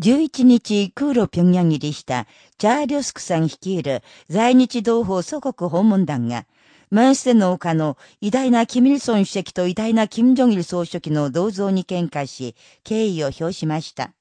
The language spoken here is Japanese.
11日空路平壌入りしたチャーリョスクさん率いる在日同胞祖国訪問団が、マンステの丘の偉大なキミルソン主席と偉大なキム・ジョギル総書記の銅像に喧嘩し、敬意を表しました。